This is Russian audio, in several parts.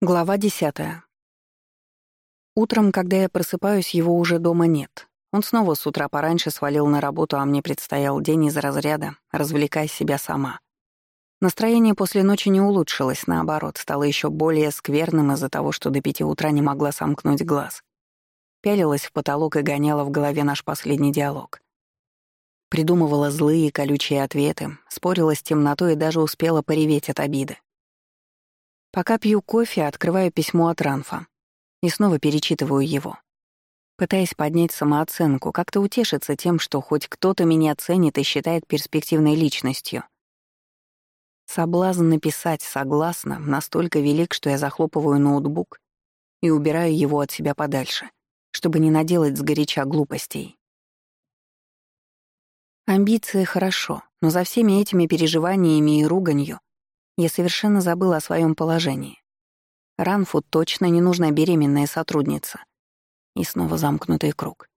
Глава десятая. Утром, когда я просыпаюсь, его уже дома нет. Он снова с утра пораньше свалил на работу, а мне предстоял день из разряда «развлекай себя сама». Настроение после ночи не улучшилось, наоборот, стало еще более скверным из-за того, что до пяти утра не могла сомкнуть глаз. Пялилась в потолок и гоняла в голове наш последний диалог. Придумывала злые колючие ответы, спорила с темнотой и даже успела пореветь от обиды. Пока пью кофе, открываю письмо от Ранфа и снова перечитываю его. Пытаясь поднять самооценку, как-то утешиться тем, что хоть кто-то меня ценит и считает перспективной личностью. Соблазн написать «согласно» настолько велик, что я захлопываю ноутбук и убираю его от себя подальше, чтобы не наделать сгоряча глупостей. Амбиции хорошо, но за всеми этими переживаниями и руганью я совершенно забыла о своем положении. Ранфу точно не нужна беременная сотрудница. И снова замкнутый круг.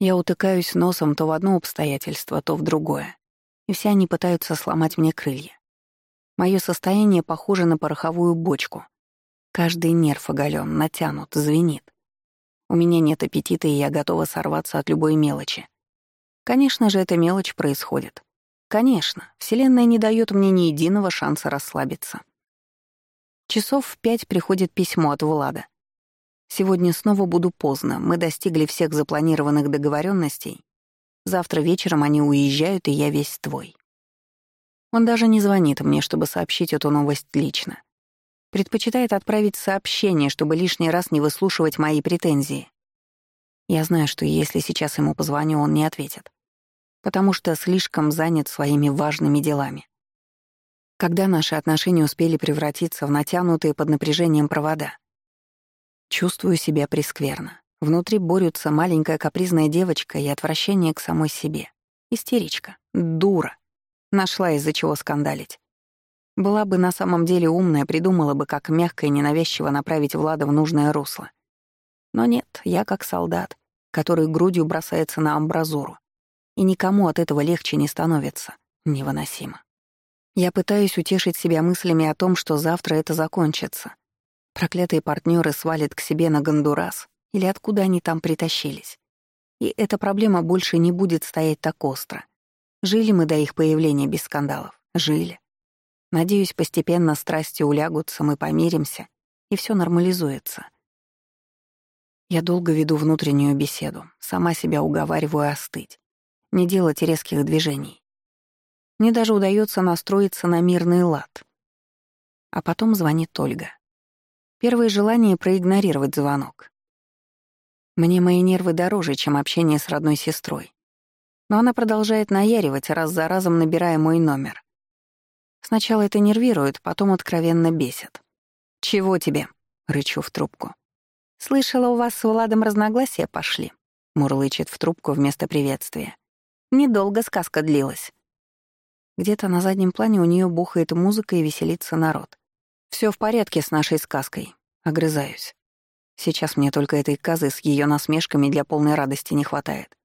Я утыкаюсь носом то в одно обстоятельство, то в другое. И все они пытаются сломать мне крылья. Мое состояние похоже на пороховую бочку. Каждый нерв оголен, натянут, звенит. У меня нет аппетита, и я готова сорваться от любой мелочи. Конечно же, эта мелочь происходит. Конечно, Вселенная не дает мне ни единого шанса расслабиться. Часов в пять приходит письмо от Влада. Сегодня снова буду поздно, мы достигли всех запланированных договоренностей. Завтра вечером они уезжают, и я весь твой. Он даже не звонит мне, чтобы сообщить эту новость лично. Предпочитает отправить сообщение, чтобы лишний раз не выслушивать мои претензии. Я знаю, что если сейчас ему позвоню, он не ответит потому что слишком занят своими важными делами. Когда наши отношения успели превратиться в натянутые под напряжением провода? Чувствую себя прескверно. Внутри борются маленькая капризная девочка и отвращение к самой себе. Истеричка. Дура. Нашла из-за чего скандалить. Была бы на самом деле умная, придумала бы, как мягко и ненавязчиво направить Влада в нужное русло. Но нет, я как солдат, который грудью бросается на амбразуру. И никому от этого легче не становится. Невыносимо. Я пытаюсь утешить себя мыслями о том, что завтра это закончится. Проклятые партнеры свалят к себе на Гондурас или откуда они там притащились. И эта проблема больше не будет стоять так остро. Жили мы до их появления без скандалов. Жили. Надеюсь, постепенно страсти улягутся, мы помиримся, и все нормализуется. Я долго веду внутреннюю беседу, сама себя уговариваю остыть не делать резких движений. Мне даже удается настроиться на мирный лад. А потом звонит Ольга. Первое желание — проигнорировать звонок. Мне мои нервы дороже, чем общение с родной сестрой. Но она продолжает наяривать, раз за разом набирая мой номер. Сначала это нервирует, потом откровенно бесит. «Чего тебе?» — рычу в трубку. «Слышала, у вас с Владом разногласия пошли», — мурлычет в трубку вместо приветствия. Недолго сказка длилась. Где-то на заднем плане у нее бухает музыка и веселится народ. Все в порядке с нашей сказкой. Огрызаюсь. Сейчас мне только этой казы с ее насмешками для полной радости не хватает.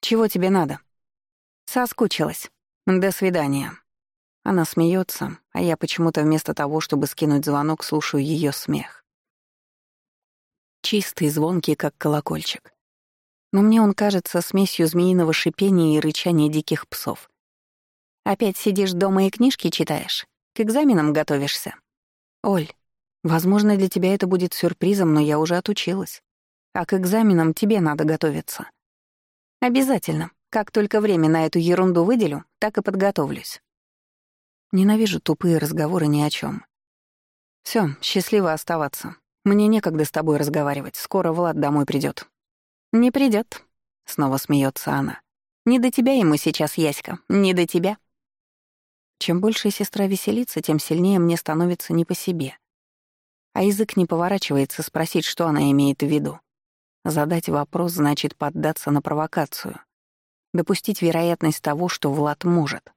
Чего тебе надо? Соскучилась. До свидания. Она смеется, а я почему-то вместо того, чтобы скинуть звонок, слушаю ее смех. Чистый, звонкий, как колокольчик но мне он кажется смесью змеиного шипения и рычания диких псов. «Опять сидишь дома и книжки читаешь? К экзаменам готовишься?» «Оль, возможно, для тебя это будет сюрпризом, но я уже отучилась. А к экзаменам тебе надо готовиться». «Обязательно. Как только время на эту ерунду выделю, так и подготовлюсь». Ненавижу тупые разговоры ни о чем. Все, счастливо оставаться. Мне некогда с тобой разговаривать. Скоро Влад домой придет. «Не придет, снова смеется она. «Не до тебя ему сейчас, Яська, не до тебя». Чем больше сестра веселится, тем сильнее мне становится не по себе. А язык не поворачивается спросить, что она имеет в виду. Задать вопрос значит поддаться на провокацию. Допустить вероятность того, что Влад может.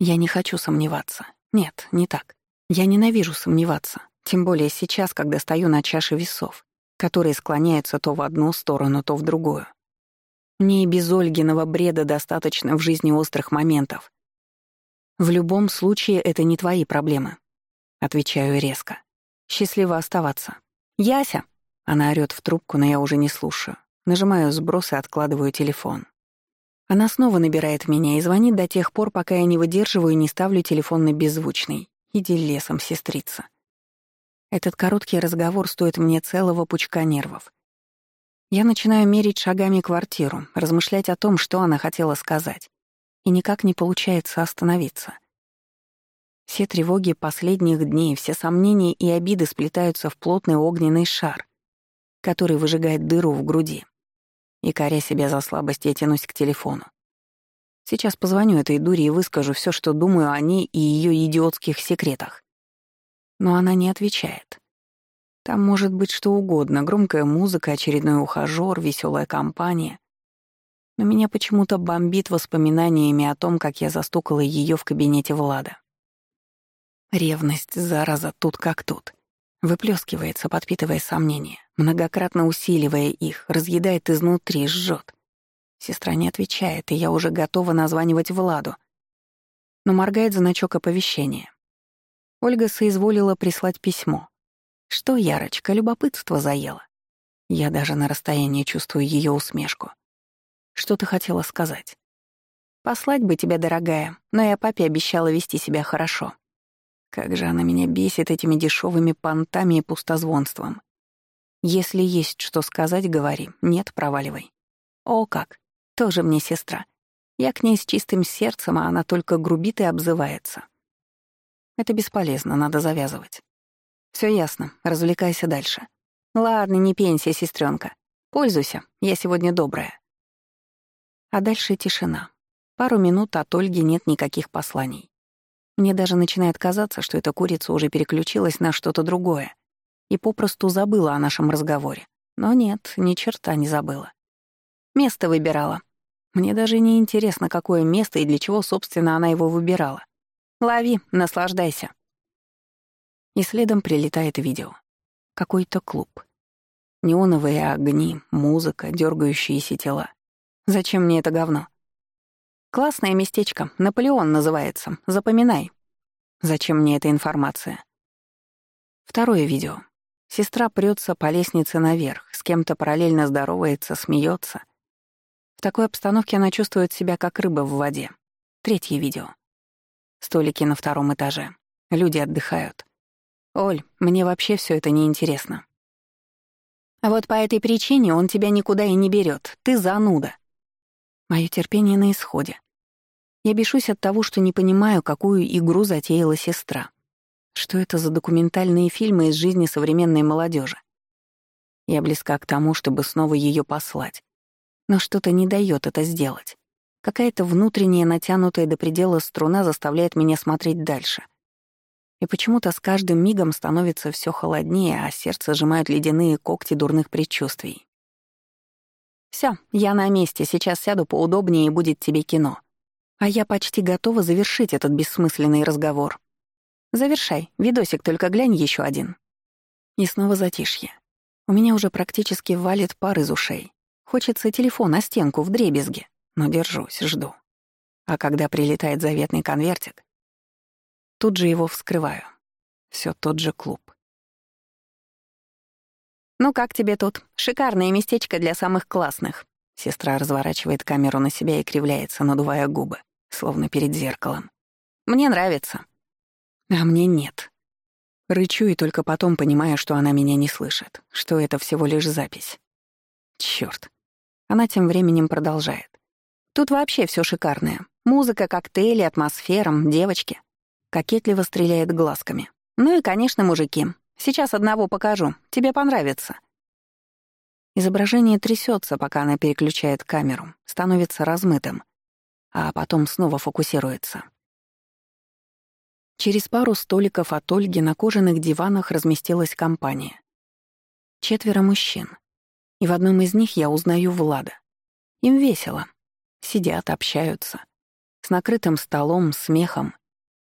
Я не хочу сомневаться. Нет, не так. Я ненавижу сомневаться. Тем более сейчас, когда стою на чаше весов которые склоняются то в одну сторону, то в другую. Мне и без Ольгиного бреда достаточно в жизни острых моментов. В любом случае это не твои проблемы, отвечаю резко. Счастливо оставаться. Яся!» Она орёт в трубку, но я уже не слушаю. Нажимаю сброс и откладываю телефон. Она снова набирает меня и звонит до тех пор, пока я не выдерживаю и не ставлю телефон на беззвучный. Иди лесом, сестрица. Этот короткий разговор стоит мне целого пучка нервов. Я начинаю мерить шагами квартиру, размышлять о том, что она хотела сказать. И никак не получается остановиться. Все тревоги последних дней, все сомнения и обиды сплетаются в плотный огненный шар, который выжигает дыру в груди. И, коря себя за слабость, я тянусь к телефону. Сейчас позвоню этой дуре и выскажу все, что думаю о ней и ее идиотских секретах. Но она не отвечает. Там может быть что угодно, громкая музыка, очередной ухажёр, веселая компания. Но меня почему-то бомбит воспоминаниями о том, как я застукала ее в кабинете Влада. Ревность, зараза, тут как тут. Выплескивается, подпитывая сомнения, многократно усиливая их, разъедает изнутри, жжет. Сестра не отвечает, и я уже готова названивать Владу. Но моргает значок оповещения. Ольга соизволила прислать письмо. Что, Ярочка, любопытство заело? Я даже на расстоянии чувствую ее усмешку. Что ты хотела сказать? Послать бы тебя, дорогая, но я папе обещала вести себя хорошо. Как же она меня бесит этими дешевыми понтами и пустозвонством. Если есть что сказать, говори. Нет, проваливай. О, как. Тоже мне сестра. Я к ней с чистым сердцем, а она только грубит и обзывается. Это бесполезно, надо завязывать. Все ясно, развлекайся дальше. Ладно, не пенсия, сестренка. Пользуйся, я сегодня добрая. А дальше тишина. Пару минут от Ольги нет никаких посланий. Мне даже начинает казаться, что эта курица уже переключилась на что-то другое и попросту забыла о нашем разговоре. Но нет, ни черта не забыла. Место выбирала. Мне даже не интересно, какое место и для чего, собственно, она его выбирала. Лови, наслаждайся. И следом прилетает видео. Какой-то клуб. Неоновые огни, музыка, дергающиеся тела. Зачем мне это говно? Классное местечко, Наполеон называется, запоминай. Зачем мне эта информация? Второе видео. Сестра прется по лестнице наверх, с кем-то параллельно здоровается, смеется. В такой обстановке она чувствует себя как рыба в воде. Третье видео. Столики на втором этаже. Люди отдыхают. «Оль, мне вообще все это неинтересно». Вот по этой причине он тебя никуда и не берет. Ты зануда. Мое терпение на исходе. Я бешусь от того, что не понимаю, какую игру затеяла сестра. Что это за документальные фильмы из жизни современной молодежи? Я близка к тому, чтобы снова ее послать. Но что-то не дает это сделать. Какая-то внутренняя натянутая до предела струна заставляет меня смотреть дальше. И почему-то с каждым мигом становится все холоднее, а сердце сжимают ледяные когти дурных предчувствий. Все, я на месте, сейчас сяду поудобнее и будет тебе кино. А я почти готова завершить этот бессмысленный разговор. Завершай, видосик только глянь еще один. И снова затишье. У меня уже практически валит пар из ушей. Хочется телефон на стенку в дребезге, но держусь, жду. А когда прилетает заветный конвертик, тут же его вскрываю. Все тот же клуб. «Ну как тебе тут? Шикарное местечко для самых классных». Сестра разворачивает камеру на себя и кривляется, надувая губы, словно перед зеркалом. «Мне нравится». «А мне нет». Рычу и только потом понимаю, что она меня не слышит, что это всего лишь запись. Чёрт. Она тем временем продолжает. Тут вообще все шикарное. Музыка, коктейли, атмосфера, девочки. Кокетливо стреляет глазками. Ну и, конечно, мужики. Сейчас одного покажу. Тебе понравится». Изображение трясется, пока она переключает камеру, становится размытым, а потом снова фокусируется. Через пару столиков от Ольги на кожаных диванах разместилась компания. Четверо мужчин. И в одном из них я узнаю Влада. Им весело. Сидят, общаются. С накрытым столом, смехом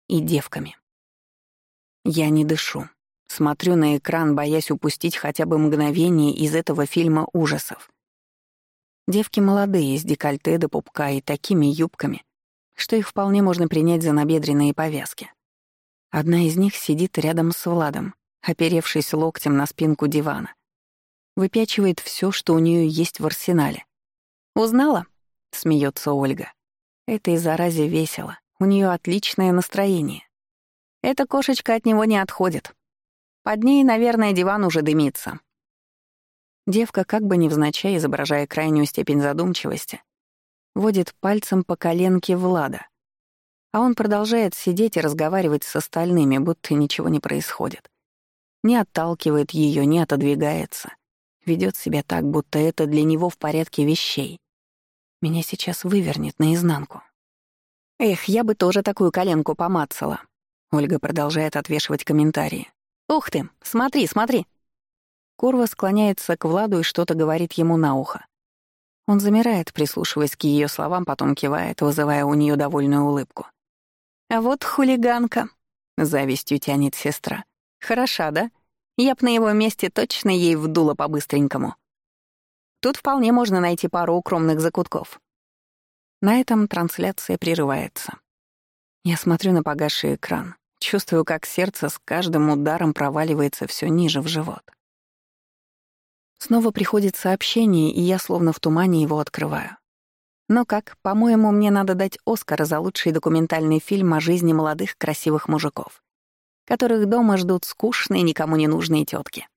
и девками. Я не дышу. Смотрю на экран, боясь упустить хотя бы мгновение из этого фильма ужасов. Девки молодые, с декольте до пупка и такими юбками, что их вполне можно принять за набедренные повязки. Одна из них сидит рядом с Владом, оперевшись локтем на спинку дивана. Выпячивает все, что у нее есть в арсенале. «Узнала?» — смеется Ольга. Этой заразе весело. У нее отличное настроение. Эта кошечка от него не отходит. Под ней, наверное, диван уже дымится. Девка, как бы невзначай, изображая крайнюю степень задумчивости, водит пальцем по коленке Влада. А он продолжает сидеть и разговаривать с остальными, будто ничего не происходит. Не отталкивает ее, не отодвигается. Ведет себя так, будто это для него в порядке вещей. Меня сейчас вывернет наизнанку. Эх, я бы тоже такую коленку помацала. Ольга продолжает отвешивать комментарии. Ух ты, смотри, смотри. Курва склоняется к Владу и что-то говорит ему на ухо. Он замирает, прислушиваясь к ее словам, потом кивает, вызывая у нее довольную улыбку. «А вот хулиганка», — завистью тянет сестра. «Хороша, да? Я б на его месте точно ей вдула по-быстренькому. Тут вполне можно найти пару укромных закутков. На этом трансляция прерывается. Я смотрю на погасший экран, чувствую, как сердце с каждым ударом проваливается все ниже в живот. Снова приходит сообщение, и я словно в тумане его открываю. Но как, по-моему, мне надо дать Оскара за лучший документальный фильм о жизни молодых красивых мужиков, которых дома ждут скучные, никому не нужные тетки.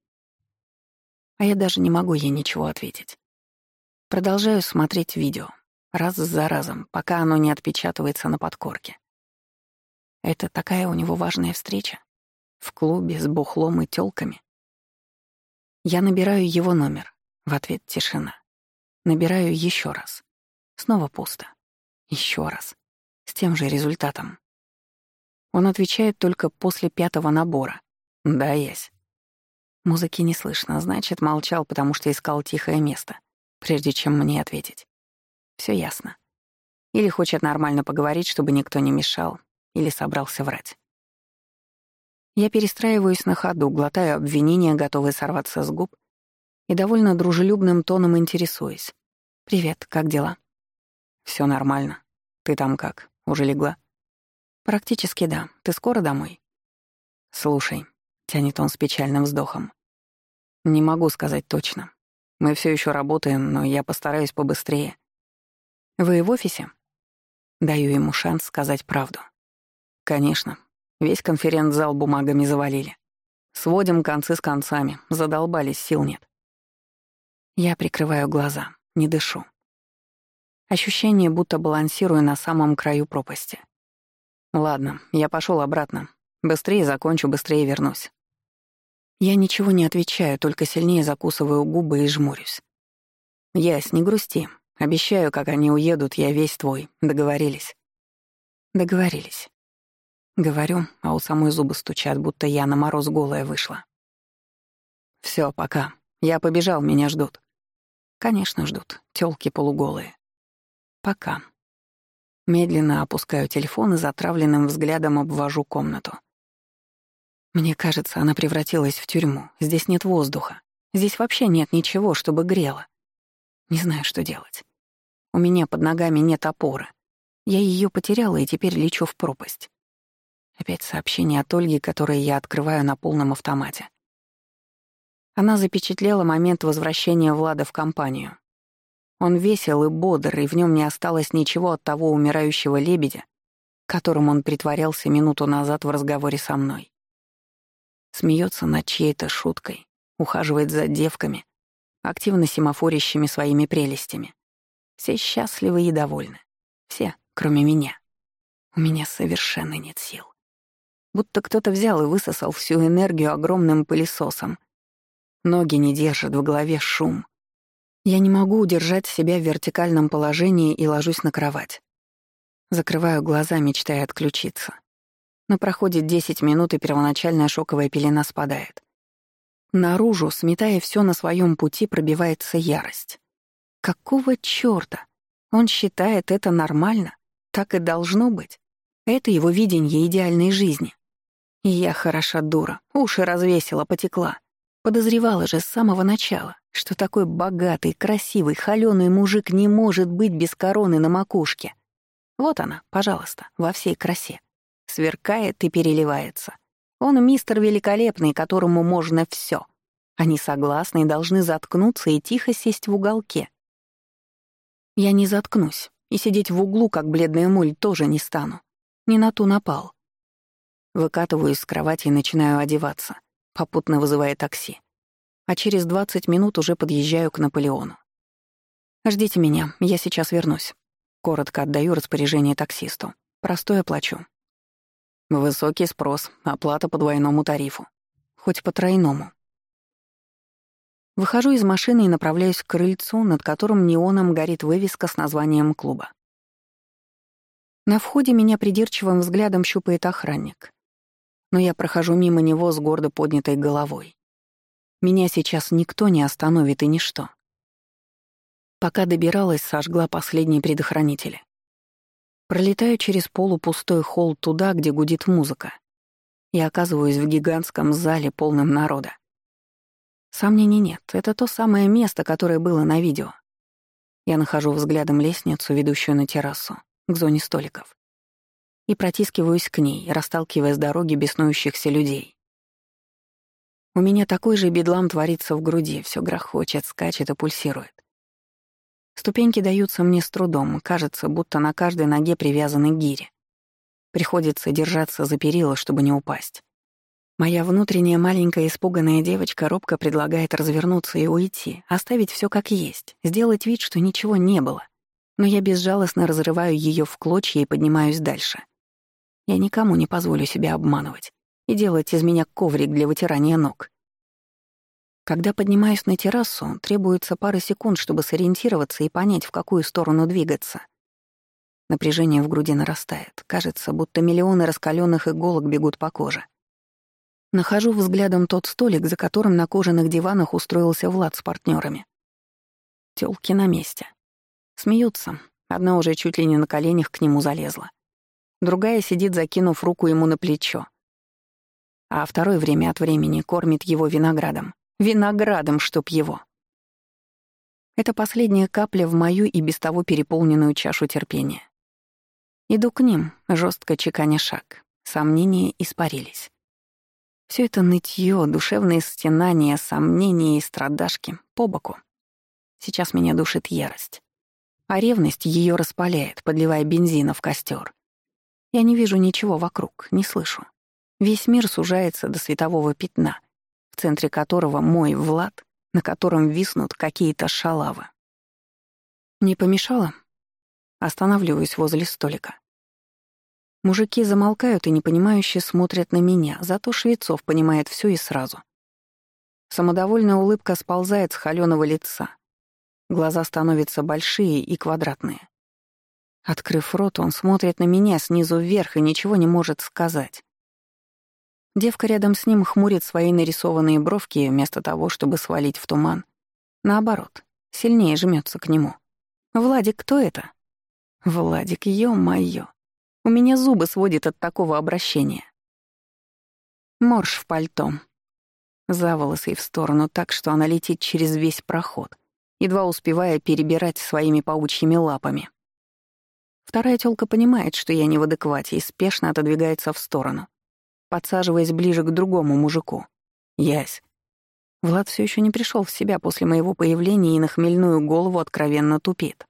А я даже не могу ей ничего ответить. Продолжаю смотреть видео раз за разом, пока оно не отпечатывается на подкорке. Это такая у него важная встреча. В клубе с бухлом и тёлками. Я набираю его номер. В ответ тишина. Набираю еще раз. Снова пусто. Еще раз. С тем же результатом. Он отвечает только после пятого набора. «Да, есть». Музыки не слышно, значит, молчал, потому что искал тихое место, прежде чем мне ответить. Все ясно. Или хочет нормально поговорить, чтобы никто не мешал, или собрался врать. Я перестраиваюсь на ходу, глотаю обвинения, готовые сорваться с губ, и довольно дружелюбным тоном интересуюсь. «Привет, как дела?» Все нормально. Ты там как? Уже легла?» «Практически да. Ты скоро домой?» «Слушай», — тянет он с печальным вздохом. «Не могу сказать точно. Мы все еще работаем, но я постараюсь побыстрее. «Вы в офисе?» Даю ему шанс сказать правду. «Конечно. Весь конференц-зал бумагами завалили. Сводим концы с концами. Задолбались, сил нет». Я прикрываю глаза, не дышу. Ощущение, будто балансирую на самом краю пропасти. Ладно, я пошел обратно. Быстрее закончу, быстрее вернусь. Я ничего не отвечаю, только сильнее закусываю губы и жмурюсь. Ясь, не грусти. Обещаю, как они уедут, я весь твой. Договорились?» «Договорились». Говорю, а у самой зубы стучат, будто я на мороз голая вышла. Все, пока. Я побежал, меня ждут». «Конечно, ждут. Тёлки полуголые». «Пока». Медленно опускаю телефон и затравленным взглядом обвожу комнату. Мне кажется, она превратилась в тюрьму. Здесь нет воздуха. Здесь вообще нет ничего, чтобы грело. Не знаю, что делать. У меня под ногами нет опоры. Я ее потеряла и теперь лечу в пропасть. Опять сообщение от Ольги, которое я открываю на полном автомате. Она запечатлела момент возвращения Влада в компанию. Он весел и бодр, и в нем не осталось ничего от того умирающего лебедя, которым он притворялся минуту назад в разговоре со мной. Смеется над чьей-то шуткой, ухаживает за девками, активно семафорящими своими прелестями. Все счастливы и довольны. Все, кроме меня. У меня совершенно нет сил. Будто кто-то взял и высосал всю энергию огромным пылесосом. Ноги не держат, в голове шум. Я не могу удержать себя в вертикальном положении и ложусь на кровать. Закрываю глаза, мечтая отключиться. Но проходит 10 минут, и первоначальная шоковая пелена спадает. Наружу, сметая все на своем пути, пробивается ярость. Какого чёрта? Он считает это нормально? Так и должно быть. Это его видение идеальной жизни. Я хороша дура, уши развесила, потекла. Подозревала же с самого начала, что такой богатый, красивый, холёный мужик не может быть без короны на макушке. Вот она, пожалуйста, во всей красе. Сверкает и переливается. Он мистер великолепный, которому можно все. Они согласны и должны заткнуться и тихо сесть в уголке. Я не заткнусь, и сидеть в углу, как бледная муль, тоже не стану. Не на ту напал. Выкатываюсь с кровати и начинаю одеваться, попутно вызывая такси. А через 20 минут уже подъезжаю к Наполеону. «Ждите меня, я сейчас вернусь». Коротко отдаю распоряжение таксисту. Простое плачу. Высокий спрос, оплата по двойному тарифу. Хоть по тройному. Выхожу из машины и направляюсь к крыльцу, над которым неоном горит вывеска с названием клуба. На входе меня придирчивым взглядом щупает охранник. Но я прохожу мимо него с гордо поднятой головой. Меня сейчас никто не остановит и ничто. Пока добиралась, сожгла последние предохранители. Пролетаю через полупустой холл туда, где гудит музыка, и оказываюсь в гигантском зале, полном народа. Сомнений нет, это то самое место, которое было на видео. Я нахожу взглядом лестницу, ведущую на террасу, к зоне столиков. И протискиваюсь к ней, расталкивая с дороги беснующихся людей. У меня такой же бедлам творится в груди, все грохочет, скачет и пульсирует. Ступеньки даются мне с трудом, кажется, будто на каждой ноге привязаны гири. Приходится держаться за перила, чтобы не упасть. Моя внутренняя маленькая испуганная девочка робко предлагает развернуться и уйти, оставить все как есть, сделать вид, что ничего не было. Но я безжалостно разрываю ее в клочья и поднимаюсь дальше. Я никому не позволю себя обманывать и делать из меня коврик для вытирания ног. Когда поднимаюсь на террасу, требуется пара секунд, чтобы сориентироваться и понять, в какую сторону двигаться. Напряжение в груди нарастает. Кажется, будто миллионы раскаленных иголок бегут по коже. Нахожу взглядом тот столик, за которым на кожаных диванах устроился Влад с партнерами. Тёлки на месте. Смеются. Одна уже чуть ли не на коленях к нему залезла. Другая сидит, закинув руку ему на плечо. А второй время от времени кормит его виноградом. Виноградом, чтоб его. Это последняя капля в мою и без того переполненную чашу терпения. Иду к ним, жестко чеканя шаг. Сомнения испарились. Все это нытье, душевные стенания, сомнения и страдашки по боку. Сейчас меня душит ярость. А ревность ее распаляет, подливая бензина в костер. Я не вижу ничего вокруг, не слышу. Весь мир сужается до светового пятна, центре которого мой Влад, на котором виснут какие-то шалавы. Не помешало? Останавливаюсь возле столика. Мужики замолкают и непонимающе смотрят на меня, зато Швецов понимает все и сразу. Самодовольная улыбка сползает с холёного лица. Глаза становятся большие и квадратные. Открыв рот, он смотрит на меня снизу вверх и ничего не может сказать. Девка рядом с ним хмурит свои нарисованные бровки вместо того, чтобы свалить в туман. Наоборот, сильнее жмется к нему. «Владик, кто это?» «Владик, ё-моё!» У меня зубы сводит от такого обращения. Морж в пальто. За волосы и в сторону так, что она летит через весь проход, едва успевая перебирать своими паучьими лапами. Вторая тёлка понимает, что я не в адеквате, и спешно отодвигается в сторону, подсаживаясь ближе к другому мужику. Ясь. Влад все еще не пришел в себя после моего появления и на хмельную голову откровенно тупит.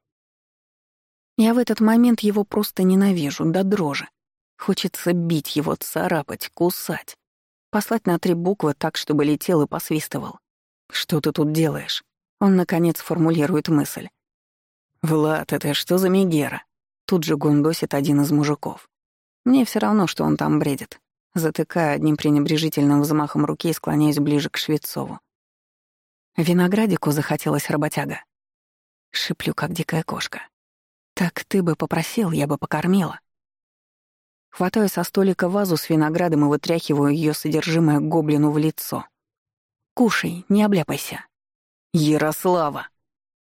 Я в этот момент его просто ненавижу, до дрожи. Хочется бить его, царапать, кусать. Послать на три буквы так, чтобы летел и посвистывал. «Что ты тут делаешь?» Он, наконец, формулирует мысль. «Влад, это что за Мегера?» Тут же гундосит один из мужиков. Мне все равно, что он там бредит. Затыкая одним пренебрежительным взмахом руки и склоняюсь ближе к Швецову. Виноградику захотелось работяга. Шиплю, как дикая кошка. «Так ты бы попросил, я бы покормила». Хватаю со столика вазу с виноградом и вытряхиваю ее содержимое гоблину в лицо. «Кушай, не обляпайся». «Ярослава!»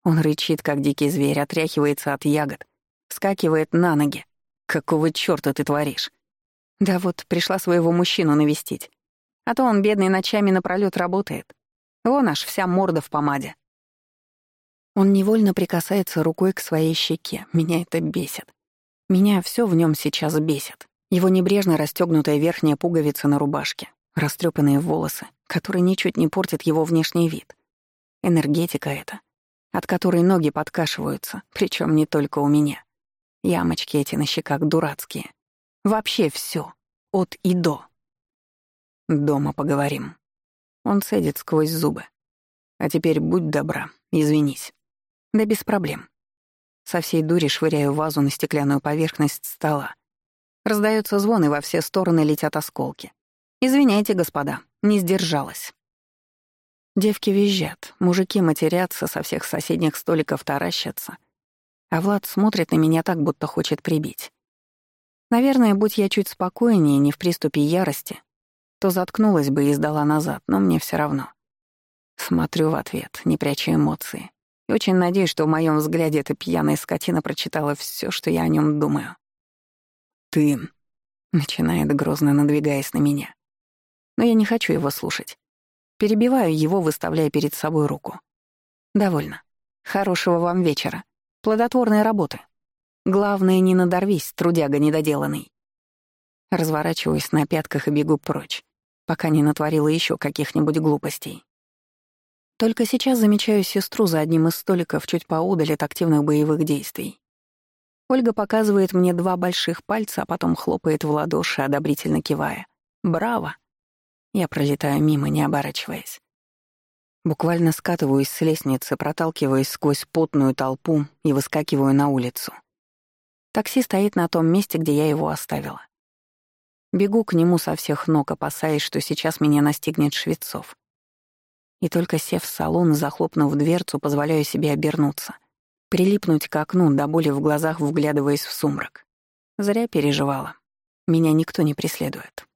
Он рычит, как дикий зверь, отряхивается от ягод, скакивает на ноги. «Какого чёрта ты творишь?» «Да вот, пришла своего мужчину навестить. А то он, бедный, ночами напролёт работает. Вон аж вся морда в помаде. Он невольно прикасается рукой к своей щеке. Меня это бесит. Меня все в нем сейчас бесит. Его небрежно расстегнутая верхняя пуговица на рубашке, растрепанные волосы, которые ничуть не портят его внешний вид. Энергетика эта, от которой ноги подкашиваются, причем не только у меня. Ямочки эти на щеках дурацкие. Вообще все, от и до. Дома поговорим. Он цедит сквозь зубы. А теперь будь добра, извинись. Да без проблем. Со всей дури швыряю вазу на стеклянную поверхность стола. Раздаются звоны, во все стороны летят осколки. «Извиняйте, господа, не сдержалась». Девки визжат, мужики матерятся, со всех соседних столиков таращатся. А Влад смотрит на меня так, будто хочет прибить. Наверное, будь я чуть спокойнее, не в приступе ярости, то заткнулась бы и сдала назад, но мне все равно. Смотрю в ответ, не пряча эмоции. И очень надеюсь, что в моем взгляде эта пьяная скотина прочитала все, что я о нем думаю. «Ты...» — начинает грозно надвигаясь на меня. Но я не хочу его слушать. Перебиваю его, выставляя перед собой руку. «Довольно. Хорошего вам вечера. Плодотворной работы. Главное, не надорвись, трудяга недоделанный». Разворачиваюсь на пятках и бегу прочь, пока не натворила еще каких-нибудь глупостей. Только сейчас замечаю сестру за одним из столиков чуть поудаль от активных боевых действий. Ольга показывает мне два больших пальца, а потом хлопает в ладоши, одобрительно кивая. «Браво!» Я пролетаю мимо, не оборачиваясь. Буквально скатываюсь с лестницы, проталкиваясь сквозь потную толпу и выскакиваю на улицу. Такси стоит на том месте, где я его оставила. Бегу к нему со всех ног, опасаясь, что сейчас меня настигнет Швецов. И только сев в салон, захлопнув дверцу, позволяю себе обернуться. Прилипнуть к окну, до боли в глазах вглядываясь в сумрак. Зря переживала. Меня никто не преследует.